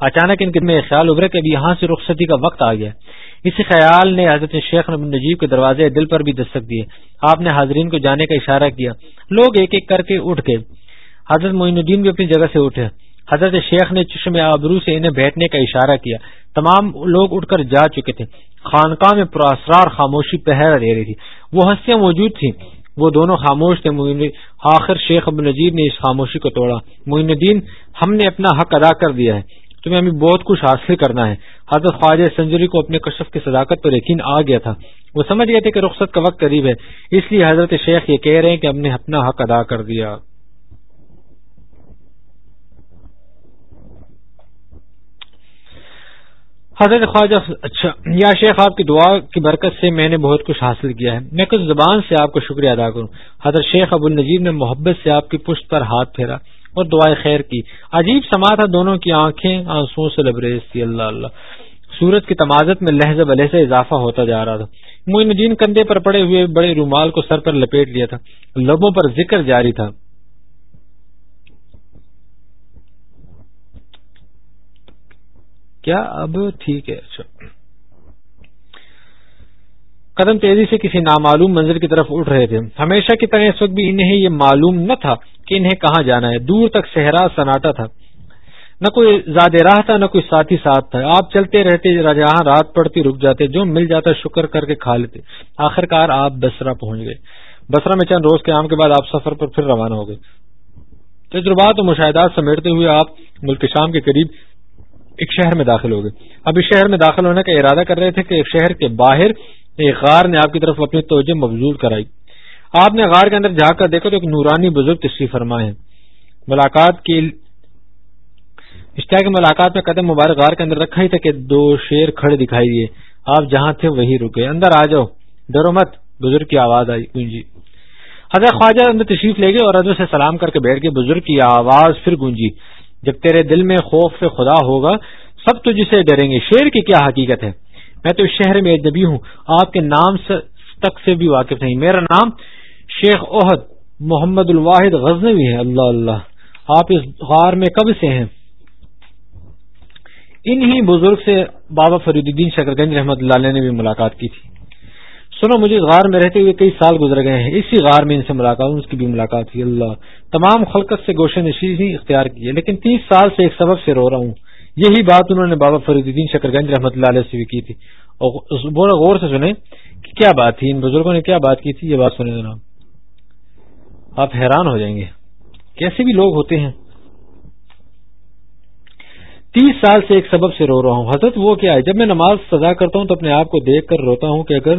اچانک ان کے خیال ابھرے کہ ابھی یہاں سے رخصتی کا وقت آ گیا اسی خیال نے حضرت شیخ نجیب کے دروازے دل پر بھی دستک دیے۔ آپ نے حاضرین کو جانے کا اشارہ کیا۔ لوگ ایک ایک کر کے اٹھ گئے۔ حضرت معین الدین بھی اپنی جگہ سے اٹھے۔ حضرت شیخ نے چشم آبرو سے انہیں بیٹھنے کا اشارہ کیا۔ تمام لوگ اٹھ کر جا چکے تھے۔ خانقاہ میں پراسرار خاموشی پہرا دے رہی تھی۔ وہ ہستیاں موجود تھیں۔ وہ دونوں خاموش تھے۔ آخر شیخ ابو نجیب نے اس خاموشی کو توڑا۔ معین الدین ہم نے اپنا حق ادا کر دیا ہے۔ تمہیں ابھی بہت کچھ حاصل کرنا ہے۔ حضرت خواجہ سنجری کو اپنے کشف کی صداقت پر یقین آ گیا تھا۔ وہ سمجھ گئے تھے کہ رخصت کا وقت قریب ہے، اس لیے حضرت شیخ یہ کہہ رہے ہیں کہ ہم نے اپنا حق ادا کر دیا۔ حضرت خواجہ اچھا یا شیخ، آپ کی دعا کی برکت سے میں نے بہت کچھ حاصل کیا ہے۔ میں کچھ زبان سے آپ کو شکریہ ادا کروں۔ حضرت شیخ ابو النجیب نے محبت سے آپ کی پشت پر ہاتھ پھیرا۔ اور دعائیں خیر کی۔ عجیب سما تھا دونوں کی آنکھیں آنسو سے لبریز تھی۔ اللہ اللہ۔ سورج کی تمازت میں لہجہ بلح سے اضافہ ہوتا جا رہا تھا۔ معین الدین کندھے پر پڑے ہوئے بڑے رومال کو سر پر لپیٹ لیا تھا۔ لبوں پر ذکر جاری تھا۔ کیا اب ٹھیک ہے؟ اچھا۔ قدم تیزی سے کسی نامعلوم منزل کی طرف اٹھ رہے تھے۔ ہمیشہ کی طرح اس وقت بھی انہیں یہ معلوم نہ تھا کہ انہیں کہاں جانا ہے۔ دور تک صحرا سناٹا تھا۔ نہ کوئی زیادہ راہ تھا، نہ کوئی ساتھی ساتھ تھا۔ آپ چلتے رہتے جہاں رات پڑتی رک جاتے، جو مل جاتا شکر کر کے کھا لیتے۔ آخر کار آپ بسرا پہنچ گئے۔ بسرا میں چند روز کے عام کے بعد آپ سفر پر پھر روانہ ہو گئے۔ تجربات و مشاہدات سمیٹتے ہوئے آپ ملک شام کے قریب ایک شہر میں داخل ہو گئے۔ اب اس شہر میں داخل ہونے کا ارادہ کر رہے تھے کہ ایک شہر کے باہر ایک غار نے آپ کی طرف اپنی توجہ مبزول کرائی۔ آپ نے غار کے اندر جا کر دیکھا تو ایک نورانی بزرگ تشریف فرما ہے ملاقات کی ملاقات میں قدم مبارک غار کے اندر رکھا ہی تھا کہ دو شیر کھڑے دکھائی دیے۔ آپ جہاں تھے وہی رکے اندر آ جاؤ۔ ڈرو مت۔ بزرگ کی آواز آئی۔ گونجی حضرت خواجہ اندر تشریف لے گئے اور حضرت سے سلام کر کے بیٹھ گئے۔ بزرگ کی آواز پھر گونجی جب تیرے دل میں خوف سے خدا ہوگا، سب تو جسے ڈریں گے۔ شیر کی کیا حقیقت ہے؟ میں تو اس شہر میں اجنبی ہوں، آپ کے نام تک سے بھی واقف نہیں۔ میرا نام شیخ عہد محمد الواحد غزنوی ہے۔ اللہ اللہ۔ آپ اس غار میں کب سے ہیں؟ انہی بزرگ سے بابا فرید الدین شکر گنج رحمت اللہ علیہ نے بھی ملاقات کی تھی۔ سنو، مجھے غار میں رہتے ہوئے کئی سال گزر گئے ہیں۔ اسی غار میں ان سے ملاقات اس کی بھی ملاقات ہوئی۔ اللہ، تمام خلقت سے گوشے نشی اختیار کی ہے، لیکن تیس سال سے ایک سبق سے رو رہا ہوں۔ یہی بات انہوں نے بابا فرید الدین شکر گنج رحمۃ اللہ علیہ سے بھی کی تھی۔ اور غور سے سنیں کہ کیا بات تھی، ان بزرگوں نے کیا بات کی تھی؟ یہ بات سنیں جناب۔ آپ حیران ہو جائیں گے۔ کیسے بھی لوگ ہوتے ہیں۔ تیس سال سے ایک سبب سے رو رہا ہوں۔ حضرت وہ کیا ہے؟ جب میں نماز سزا کرتا ہوں تو اپنے آپ کو دیکھ کر روتا ہوں کہ اگر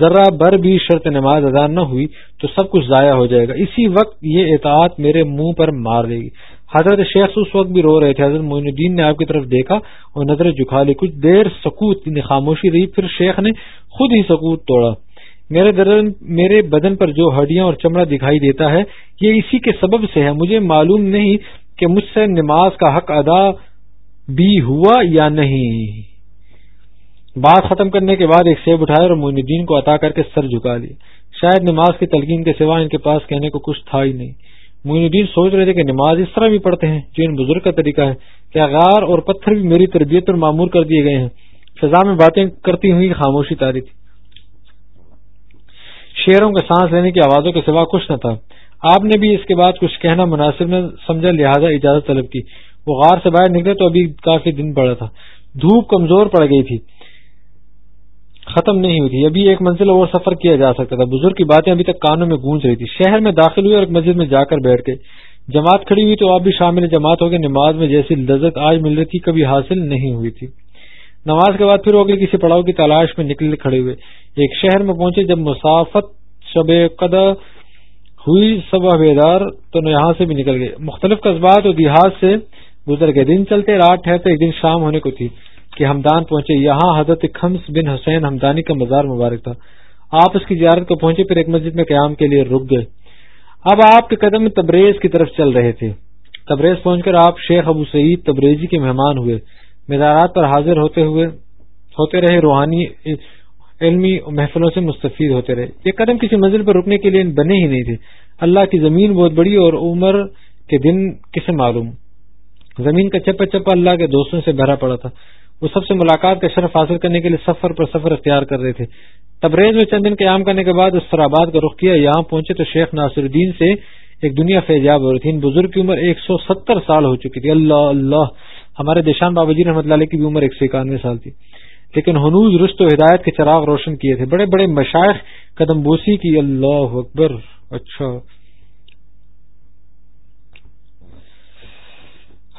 ذرا بر بھی شرط نماز ادا نہ ہوئی تو سب کچھ ضائع ہو جائے گا۔ اسی وقت یہ اطاعت میرے منہ پر مار دے گی۔ حضرت شیخ اس وقت بھی رو رہے تھے۔ حضرت معین الدین نے آپ کی طرف دیکھا اور نظر جھکا لی کچھ دیر سکوت خاموشی رہی۔ پھر شیخ نے خود ہی سکوت توڑا۔ میرے درن میرے بدن پر جو ہڈیاں اور چمڑا دکھائی دیتا ہے، یہ اسی کے سبب سے ہے۔ مجھے معلوم نہیں کہ مجھ سے نماز کا حق ادا بھی ہوا یا نہیں۔ بات ختم کرنے کے بعد ایک سیب اٹھایا اور معین الدین کو عطا کر کے سر جھکا لیا۔ شاید نماز کی تلقین کے سوا ان کے پاس کہنے کو کچھ تھا ہی نہیں۔ معین الدین سوچ رہے تھے کہ نماز اس طرح بھی پڑھتے ہیں، جو ان بزرگ کا طریقہ ہے کیا غار اور پتھر بھی میری تربیت پر معمور کر دیے گئے ہیں۔ فضا میں باتیں کرتی ہوئی خاموشی تاری تھی۔ شیروں کے سانس لینے کی آوازوں کے سوا کچھ نہ تھا۔ آپ نے بھی اس کے بعد کچھ کہنا مناسب میں سمجھا، لہٰذا اجازت طلب کی۔ وہ غار سے باہر نکلے تو ابھی کافی دن پڑا تھا۔ دھوپ کمزور پڑ گئی تھی۔ ختم نہیں ہوئی تھی۔ ابھی ایک منزل اور سفر کیا جا سکتا تھا۔ بزرگ کی باتیں ابھی تک کانوں میں گونج رہی تھی۔ شہر میں داخل ہوئی اور ایک مسجد میں جا کر بیٹھ گئے۔ جماعت کھڑی ہوئی تو آپ بھی شامل جماعت ہو گئے نماز میں جیسی لذت آج مل رہی تھی، کبھی حاصل نہیں ہوئی تھی۔ نماز کے بعد پھر ہو گئی کسی پڑاؤ کی تلاش میں نکلے کھڑے ہوئے۔ ایک شہر میں پہنچے، جب مسافت شب قدر ہوئی، سب بیدار تو یہاں سے بھی نکل گئے۔ مختلف قصبات اور دیہات سے گزر گئے۔ دن چلتے، رات ٹھہرتے، ایک دن شام ہونے کو تھی۔ کہ ہمدان پہنچے۔ یہاں حضرت خمس بن حسین ہمدانی کا مزار مبارک تھا۔ آپ اس کی زیارت کو پہنچے، پھر ایک مسجد میں قیام کے لیے رک گئے۔ اب آپ کے قدم تبریز کی طرف چل رہے تھے۔ تبریز پہنچ کر آپ شیخ ابو سعید تبریزی کے مہمان ہوئے۔ مزارات پر حاضر ہوتے ہوئے، ہوتے رہے روحانی، علمی محفلوں سے مستفید ہوتے رہے۔ یہ قدم کسی منزل پر رکنے کے لیے بنے ہی نہیں تھے۔ اللہ کی زمین بہت بڑی اور عمر کے دن کسے معلوم۔ زمین کا چپا چپا اللہ کے دوستوں سے بھرا پڑا تھا۔ وہ سب سے ملاقات کا شرف حاصل کرنے کے لیے سفر پر سفر اختیار کر رہے تھے۔ تبریز میں چند دن قیام کرنے کے بعد اس آباد کا رخ کیا۔ یہاں پہنچے تو شیخ ناصر الدین سے ایک دنیا فیضیاب ہو رہی تھی۔ ان بزرگ کی عمر ایک سو ستر سال ہو چکی تھی۔ اللہ اللہ۔ ہمارے دیشان بابا جی رحمۃ اللہ کی بھی عمر ایک سو اکانوے سال تھی۔ لیکن ہنوز رشت و ہدایت کے چراغ روشن کیے تھے۔ بڑے بڑے مشائق قدم بوسی کی۔ اللہ اکبر۔ اچھا۔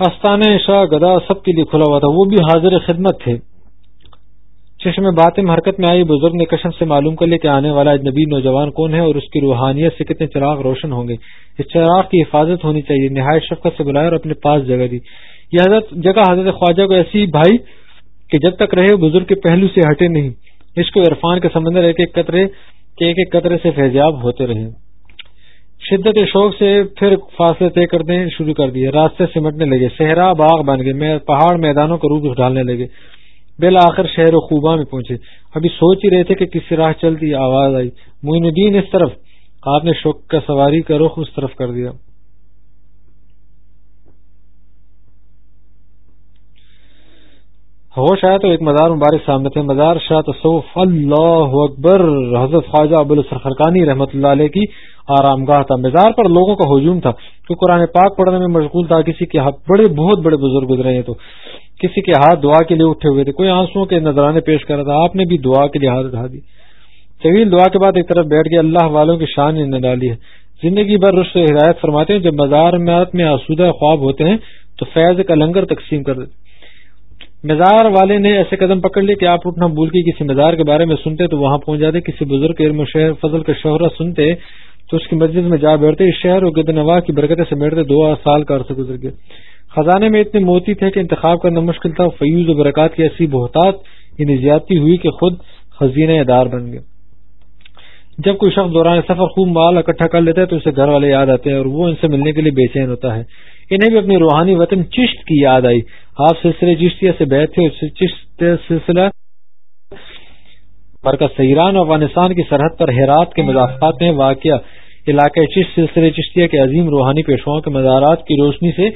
آستان شاہ گدا سب کے لیے کھلا ہوا تھا۔ وہ بھی حاضر خدمت تھے۔ چشم باتیں حرکت میں آئی۔ بزرگ نے کشن سے معلوم کر لیا کہ آنے والا اجنبی نوجوان کون ہے اور اس کی روحانیت سے کتنے چراغ روشن ہوں گے۔ اس چراغ کی حفاظت ہونی چاہیے۔ نہایت شفقت سے بلایا اور اپنے پاس جگہ دی۔ یہ حضرت جگہ حضرت خواجہ کو ایسی بھائی کہ جب تک رہے بزرگ کے پہلو سے ہٹے نہیں۔ عشق و عرفان کے سمندر ایک ایک قطرے کے ایک ایک قطرے سے فیضیاب ہوتے رہے۔ شدت شوق سے پھر فاصلے طے کرنے شروع کر دیے۔ راستے سمٹنے لگے، صحرا باغ بن گئے پہاڑ میدانوں کا روپ ڈالنے لگے۔ بالآخر شہر و خوبا میں پہنچے۔ ابھی سوچ ہی رہے تھے کہ کسی راہ چلتی آواز آئی۔ معین الدین اس طرف، آپ نے شوق کا سواری کا رخ اس طرف کر دیا۔ ہوش آیا تو ایک مزار مبارک سامنے تھے۔ مزار شاہ تصوف، اللہ اکبر، حضرت خواجہ ابو السرخرکانی رحمۃ اللہ علیہ کی آرام گاہ تھا مزار پر لوگوں کا ہجوم تھا تو قرآن پاک پڑھنے میں مشغول تھا، کسی کے ہاتھ، بڑے، بہت بڑے بزرگ گزرے ہیں تو کسی کے ہاتھ دعا کے لیے اٹھے ہوئے تھے۔ کوئی آنسو کے نظرانے پیش کر رہا تھا، آپ نے بھی دعا کے لیے ہاتھ اٹھا دی۔ طویل دعا کے بعد ایک طرف بیٹھ کے اللہ والوں کی شان نے ڈالی ہے۔ زندگی بھر رشت ہدایت فرماتے ہیں، جب مزار میں آسودہ خواب ہوتے ہیں تو فیض کا لنگر تقسیم کر دیتے مزار والے نے ایسے قدم پکڑ لیے کہ آپ اٹھنا بھول کے کسی مزار کے بارے میں سنتے تو وہاں پہنچ جاتے، کسی بزرگ علم و شہر فضل کا شہرت سنتے تو اس کی مسجد میں جا بیٹھتے اس شہر اور گد کی برکتیں سے بیٹھتے دو سال کا عرصہ گزر گئے خزانے میں اتنے موتی تھے کہ انتخاب کرنا مشکل تھا، فیوز و برکات کی ایسی بہتات یعنی زیادتی ہوئی کہ خود خزینہ دار بن گئے۔ جب کوئی شخص دوران سفر خوب مال اکٹھا کر لیتا ہے تو اسے گھر والے یاد آتے ہیں اور وہ ان سے ملنے کے لیے بے چین ہوتا ہے۔ انہیں بھی اپنی روحانی وطن چشت کی یاد آئی۔ آپ سلسلے چشتیا سے بیٹھے چشت سلسلہ مرکز سیران افغانستان کی سرحد پر ہیرات کے مضافات میں واقع علاقے چشت سلسلے چشتیا کے عظیم روحانی پیشواؤں کے مزارات کی روشنی سے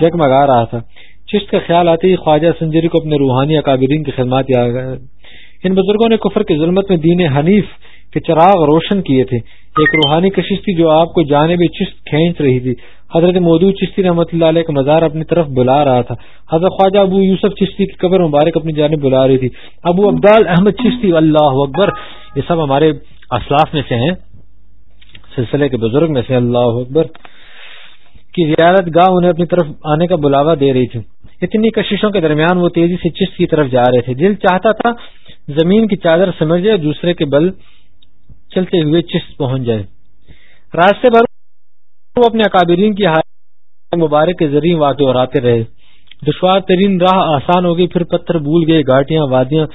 جگمگا رہا تھا۔ چشت کا خیال آتے ہی خواجہ سنجری کو اپنے روحانی اکابرین کی خدمات یاد ان بزرگوں نے کفر کی ظلمت میں دین حنیف کے چراغ روشن کیے تھے۔ ایک روحانی کشش تھی جو آپ کو جانب چست کھینچ رہی تھی۔ حضرت مودو چشتی رحمۃ اللہ علیہ کا مزار اپنی طرف بلا رہا تھا۔ حضرت خواجہ ابو یوسف چشتی کی قبر مبارک اپنی جانب بلا رہی تھی۔ ابو عبدال احمد چشتی، اللہ اکبر، یہ سب ہمارے اسلاف میں سے ہیں۔ سلسلے کے بزرگ میں سے اللہ اکبر کی زیارت گاہ انہیں اپنی طرف آنے کا بلاوا دے رہی تھی۔ اتنی کششوں کے درمیان وہ تیزی سے چست کی طرف جا رہے تھے۔ دل چاہتا تھا زمین کی چادر سمجھ جائے، دوسرے کے بل چلتے ہوئے چست پہنچ جائے۔ راستے بھر وہ اپنے اکابرین کی مبارک کے ذریعے واقع اور آتے رہے۔ دشوار ترین راہ آسان ہو گئی، پھر پتھر بھول گئے گاٹیاں وادیاں،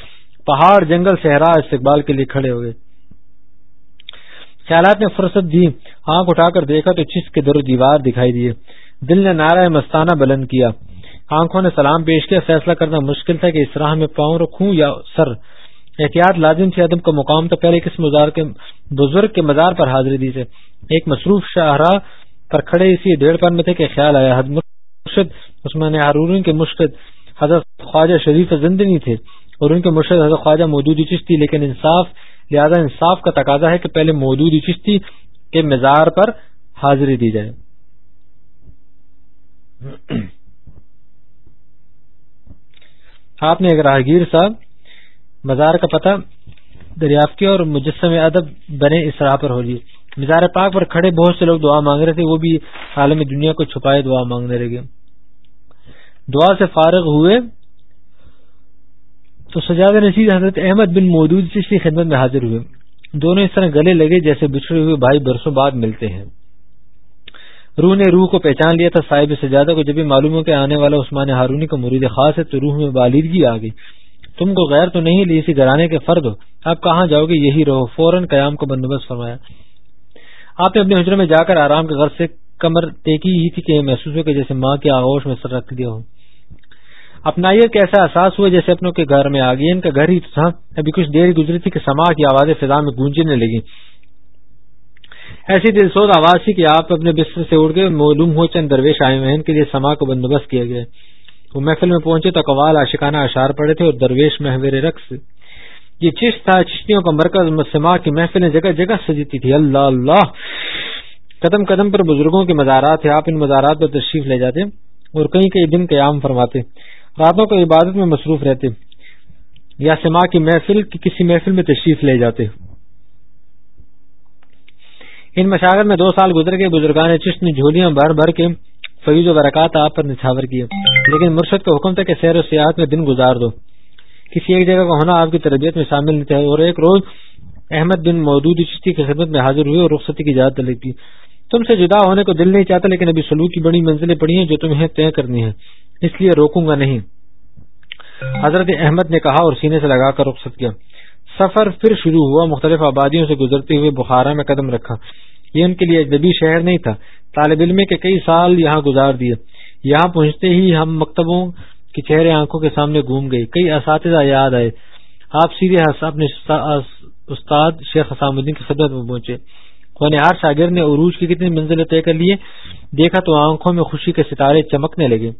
پہاڑ، جنگل، صحرا، استقبال کے لیے کھڑے ہو گئے۔ خیالات نے فرصت دی، آنکھ اٹھا کر دیکھا تو چس کے در دیوار دکھائی دیے۔ دل نے نعرہ مستانہ بلند کیا۔ آنکھوں نے سلام پیش کیا۔ فیصلہ کرنا مشکل تھا کہ اس راہ میں پاؤں رکھوں یا سر۔ احتیاط لازم تھی۔ عدم کا مقام تو پہلے کس مزار کے بزرگ کے مزار پر حاضری دی سے۔ ایک مصروف شاہراہ پر کھڑے اسی ڈیڑھ پن میں تھے کہ خیال آیا۔ حد مرشد عثمان ہارون کے مشکل حضرت خواجہ شریف زندنی تھے اور ان کے مرشد حضرت خواجہ مودودی چشتی، لیکن انصاف لہذا انصاف کا تقاضا ہے کہ پہلے مودودی چشتی کے مزار پر حاضری دی جائے۔ آپ نے ایک راہگیر صاحب، مزار کا پتہ دریافت کیا اور مجسم ادب بنے اس راہ پر ہو لیے مزار پاک پر کھڑے بہت سے لوگ دعا مانگ رہے تھے، وہ بھی عالم دنیا کو چھپائے دعا مانگنے لگے۔ دعا سے فارغ ہوئے تو سجاد نصیر حضرت احمد بن مودود سے خدمت میں حاضر ہوئے۔ دونوں اس طرح گلے لگے جیسے بچھڑے ہوئے بھائی برسوں بعد ملتے ہیں۔ روح نے روح کو پہچان لیا تھا صاحب سجادہ کو۔ جب بھی معلوم ہو کہ آنے والا عثمان ہارونی کا مرید خاص ہے تو روح میں بالیدگی آ گئی۔ تم کو غیر تو نہیں لی، اسی گھرانے کے فرد ہو۔ آپ کہاں جاؤ گے؟ یہی رہو۔ فوراً قیام کو بندوبست فرمایا۔ آپ نے اپنے حجرے میں جا کر آرام کے غرض سے کمر ٹیکی ہی تھی کہ محسوس ہو کہ جیسے ماں کے آغوش میں سر رکھ دیا ہو۔ اپنا یہ کیسا احساس ہوا جیسے اپنوں کے گھر میں آ گئی ان کا گھر ہی تھا۔ ابھی کچھ دیر گزری تھی کہ سما کی آوازیں فضا میں گونجنے لگی ایسی دل سوز آواز تھی کہ آپ اپنے بستر سے اڑ گئے۔ معلوم ہو چند درویش آئے ہوئے ان کے لیے سما کو بندوبست کیا گیا۔ وہ محفل میں پہنچے تو قوال عاشقانہ اشار پڑے تھے اور درویش محور رقص۔ یہ چشت تھا، چشتیوں کا مرکز۔ سما کی محفلیں جگہ جگہ سجتی تھی۔ اللہ اللہ۔ قدم قدم پر بزرگوں کے مزارات تھے۔ آپ ان مزارات پر تشریف لے جاتے اور کئی کئی دن قیام فرماتے۔ راتوں کو عبادت میں مصروف رہتے، یا سما کی محفل، کی کسی محفل میں تشریف لے جاتے۔ ان مشاغل میں دو سال گزر کے بزرگان چشت نے جھولیاں بھر بھر کے فیض و برکات آپ پر نچھاور کیے۔ لیکن مرشد کا حکم تھا کہ سیر و سیاحت میں دن گزار دو۔ کسی ایک جگہ کا ہونا آپ کی تربیت میں شامل نہیں تھا، اور ایک روز احمد بن مودود چشتی کی خدمت میں حاضر ہوئے اور رخصتی کی اجازت طلب تم سے جدا ہونے کو دل نہیں چاہتا، لیکن ابھی سلوک کی بڑی منزلیں پڑی ہیں جو تمہیں طے کرنی ہے اس لیے روکوں گا نہیں۔ حضرت احمد نے کہا اور سینے سے لگا کر رخصت کیا۔ سفر پھر شروع ہوا، مختلف آبادیوں سے گزرتے ہوئے بخارا میں قدم رکھا۔ یہ ان کے لیے اجنبی شہر نہیں تھا، طالب علم کے کئی سال یہاں گزار دیے۔ یہاں پہنچتے ہی ہم مکتبوں کے چہرے آنکھوں کے سامنے گھوم گئی کئی اساتذہ یاد آئے۔ آپ سیدھے اپنے استاد شیخ حسام الدین کی خدمت میں پہنچے۔ ہر شاگرد نے عروج کی کتنی منزلیں طے کر لیے دیکھا تو آنکھوں میں خوشی کے ستارے چمکنے لگے۔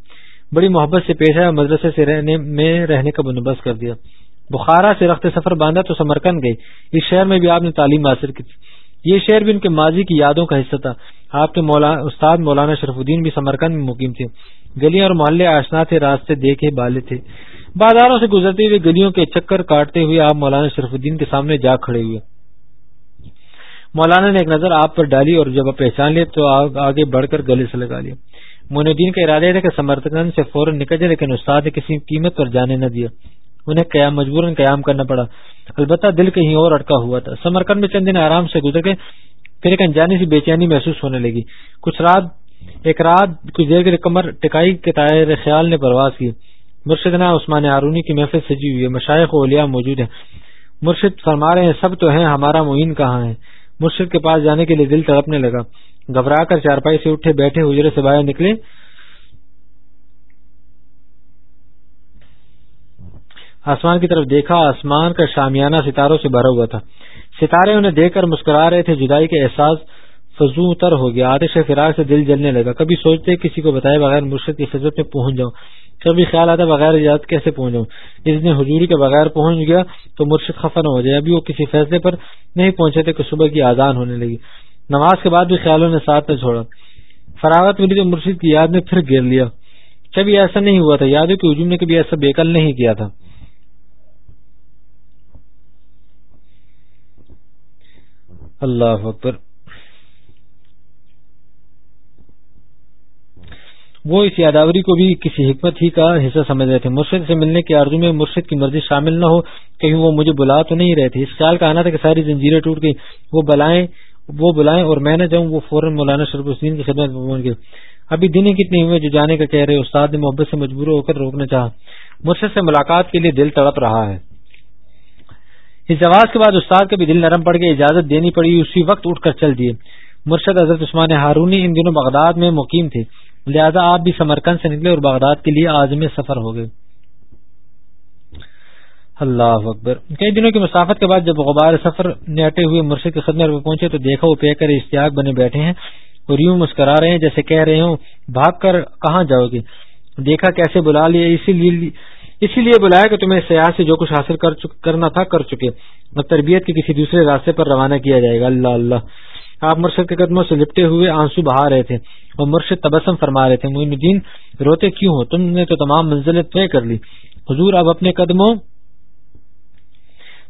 بڑی محبت سے پیش آیا، مدرسے سے رہنے میں رہنے کا بندوبست کر دیا۔ بخارا سے رخت سفر باندھا تو سمرکند گئی۔ اس شہر میں بھی آپ نے تعلیم حاصل کی تھی۔ یہ شہر بھی ان کے ماضی کی یادوں کا حصہ تھا۔ آپ کے استاد مولانا شرف الدین بھی سمرکند میں مقیم تھے۔ گلیاں اور محلے آشنا تھے، راستے دیکھے بالے تھے۔ بازاروں سے گزرتے ہوئے گلیوں کے چکر کاٹتے ہوئے آپ مولانا شرف الدین کے سامنے جا کھڑے ہوئے۔ مولانا نے ایک نظر آپ پر ڈالی اور جب آپ پہچان لیے تو آگے بڑھ کر گلے سے لگا لیا۔ مون الدین کا ارادہ تھا کہ سمرکند سے فوراً نکل جائے، لیکن استاد نے کسی قیمت پر جانے نہ دیا۔ انہیں قیام مجبور قیام کرنا پڑا۔ البتہ دل کہیں اور اٹکا ہوا تھا۔ سمرکند میں چند دن آرام سے گزر گئے، پھر ایک انجانی سی بے چینی محسوس ہونے لگی۔ کچھ رات، ایک رات کچھ دیر کے کمر ٹکائی کے تائر خیال نے پرواز کی۔ مرشدنا عثمان ہارونی کی محفل سجی ہوئی ہے۔ مشائق اولیا موجود ہے مرشد فرما رہے ہیں، سب تو ہیں، ہمارا معین کہاں ہے؟ مرشد کے پاس جانے کے لیے دل تڑپنے لگا۔ گھبرا کر چارپائی سے اٹھے بیٹھے حجرے سے باہر نکلے۔ آسمان کی طرف دیکھا، آسمان کا شامیانہ ستاروں سے بھرا ہوا تھا۔ ستارے انہیں دیکھ کر مسکرا رہے تھے، جدائی کے احساس فضو تر ہو گیا۔ آتش فراق سے دل جلنے لگا۔ کبھی سوچتے کسی کو بتائے بغیر مرشد کی خدمت میں پہنچ جاؤں۔ کبھی خیال آتا بغیر اجازت کیسے پہنچ جاؤں؟ اس دن حضوری کے بغیر پہنچ گیا تو مرشد خفا نہ ہو جائے۔ ابھی وہ کسی فیصلے پر نہیں پہنچے تھے کہ صبح کی آزان ہونے لگی۔ نماز کے بعد بھی خیالوں نے ساتھ میں چھوڑا۔ فراغت ملی تو مرشد کی یاد میں پھر گر لیا۔ کبھی ایسا نہیں ہوا تھا یادوں کہ ہجوم نے کبھی ایسا بےکل نہیں کیا تھا۔ اللہ اکبر۔ وہ اس یاداوری کو بھی کسی حکمت ہی کا حصہ سمجھ رہے تھے۔ مرشد سے ملنے کی آرزو میں مرشد کی مرضی شامل نہ ہو، کہیں وہ مجھے بلا تو نہیں رہے تھے۔ اس خیال کا آنا تھا کہ ساری زنجیریں ٹوٹ گئی وہ بلائیں وہ بلائیں اور میں نہ جاؤں، وہ فوراً مولانا شرف الدین کی خدمت میں پہنچ گئے ابھی دن ہی کتنے ہوئے جو جانے کا کہہ رہے، استاد نے محبت سے مجبور ہو کر روکنا چاہا۔ مرشد سے ملاقات کے لیے دل تڑپ رہا ہے۔ اس جواز کے بعد استاد کا بھی دل نرم پڑ گیا، اجازت دینی پڑی، اسی وقت اٹھ کر چل دیے۔ مرشد حضرت عثمان ہارونی ان دنوں بغداد میں مقیم تھے، لہذا آپ بھی سمرکند سے نکلے اور بغداد کے لیے آزم سفر ہو گئے۔ اللہ اکبر۔ کئی دنوں کی مسافت کے بعد جب غبار سفر نیٹے ہوئے مرشد کی خدمت میں پہنچے تو دیکھا وہ پہ کر اشتیاق بنے بیٹھے ہیں اور یوں مسکرا رہے ہیں جیسے کہہ رہے ہوں، بھاگ کر کہاں جاؤ گے؟ دیکھا کیسے بلا لیا، اسی لیے اسی لیے بلایا کہ تمہیں سیاح سے جو کچھ حاصل کرنا تھا کر چکے۔ تربیت کے کسی دوسرے راستے پر روانہ کیا جائے گا۔ اللہ اللہ۔ آپ مرشد کے قدموں سے لپٹے ہوئے آنسو بہا رہے تھے اور مرشد تبسم فرما رہے تھے معین الدین روتے کیوں ہو؟ تم نے تو تمام منزلیں طے کر لی۔ حضور اب اپنے قدموں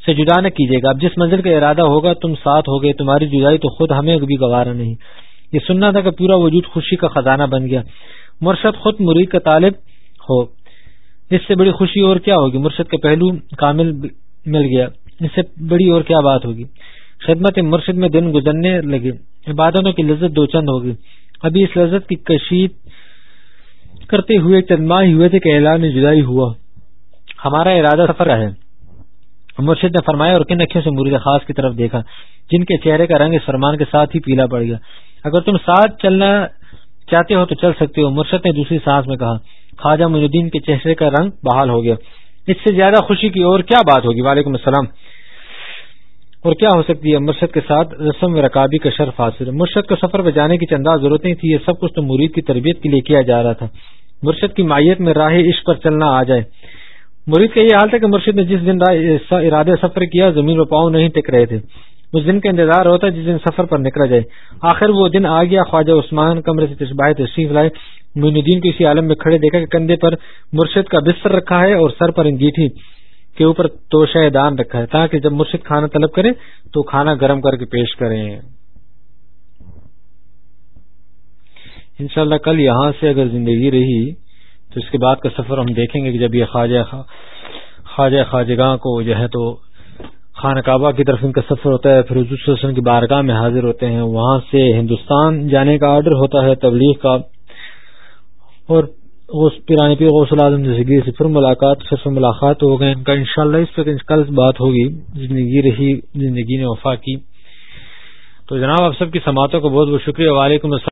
سے جدا نہ کیجیے گا۔ اب جس منزل کا ارادہ ہوگا، تم ساتھ ہوگے تمہاری جدائی تو خود ہمیں بھی گوارا نہیں۔ یہ سننا تھا کہ پورا وجود خوشی کا خزانہ بن گیا۔ مرشد خود مرید کا طالب ہو۔ اس سے بڑی خوشی اور کیا ہوگی؟ مرشد کا پہلو کامل مل گیا۔ اس سے بڑی اور کیا بات ہوگی؟ خدمت مرشد میں دن گزرنے لگے۔ عبادتوں کی لذت دو چند ہوگی۔ ابھی اس لذت کی کشید کرتے ہوئے چند ماہ ہوئے تھے کہ اعلان جدائی ہوا۔ ہمارا ارادہ سفر ہے۔ مرشد نے فرمایا اور کن اکھیوں سے مرید خاص کی طرف دیکھا، جن کے چہرے کا رنگ اس فرمان کے ساتھ ہی پیلا پڑ گیا۔ اگر تم ساتھ چلنا چاہتے ہو تو چل سکتے ہو، مرشد نے دوسری سانس میں کہا۔ خواجہ الدین کے چہرے کا رنگ بحال ہو گیا۔ اس سے زیادہ خوشی کی اور کیا بات ہوگی؟ وعلیکم السلام۔ اور کیا ہو سکتی ہے؟ مرشد کے ساتھ رسم و رکابی کا شرف حاصل۔ مرشد کو سفر پہ جانے کی چندہ ضرورتیں تھی یہ سب کچھ تو مرید کی تربیت کے لیے کیا جا رہا تھا۔ مرشد کی مائیت میں راہ عشق پر چلنا آ جائے۔ مرید کا یہ حال تھا کہ مرشد نے جس دن ارادے سفر کیا، زمین و پاؤں نہیں ٹک رہے تھے۔ اس دن کا انتظار ہوتا ہے جس دن سفر پر نکلا جائے۔ آخر وہ دن آ گیا، خواجہ عثمان کمرے سے تشباہ تشریف لائے۔ مین الدین کو اسی عالم میں کھڑے دیکھا کہ کندھے پر مرشد کا بستر رکھا ہے اور سر پر انگیٹھی کے اوپر توشہ دان رکھا ہے۔ تاکہ جب مرشد کھانا طلب کرے تو کھانا گرم کر کے پیش کریں۔ انشاءاللہ کل یہاں سے اگر زندگی رہی تو اس کے بعد کا سفر ہم دیکھیں گے کہ جب یہ خواجہ خواجہ خواجگاہ کو جو ہے تو خانہ کعبہ کی طرف ان کا سفر ہوتا ہے، پھر حضور صلی اللہ علیہ وسلم کی بارگاہ میں حاضر ہوتے ہیں، وہاں سے ہندوستان جانے کا آرڈر ہوتا ہے، تبلیغ کا۔ اور پیرانی پیر غوث العظم زندگی سے پھر ملاقات پھر ملاقات ہو گئے۔ ان کا انشاءاللہ اس پہ کل بات ہوگی زندگی رہی زندگی نے وفا کی۔ تو جناب، آپ سب کی سماعتوں کو بہت بہت شکریہ۔ وعلیکم السلام۔